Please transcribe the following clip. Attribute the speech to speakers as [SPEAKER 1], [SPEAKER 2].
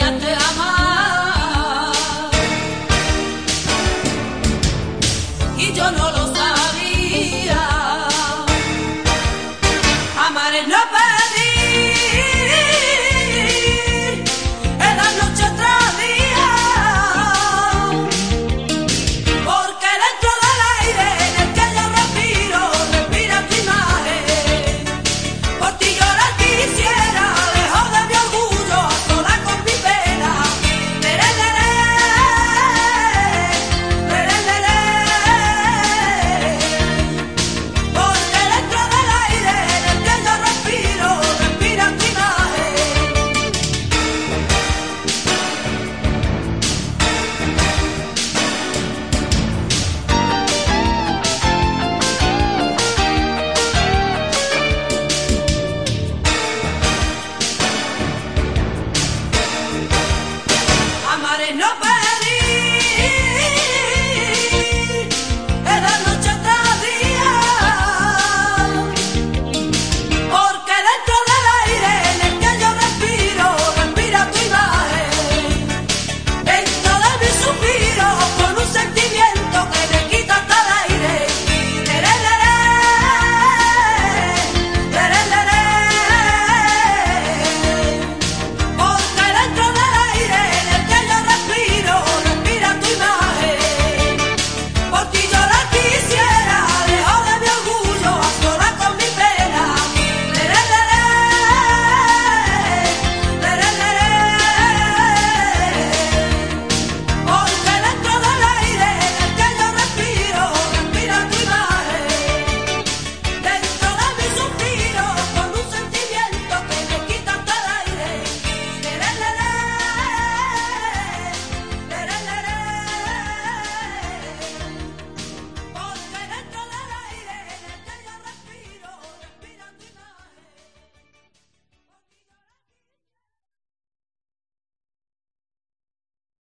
[SPEAKER 1] niña te ama. nobody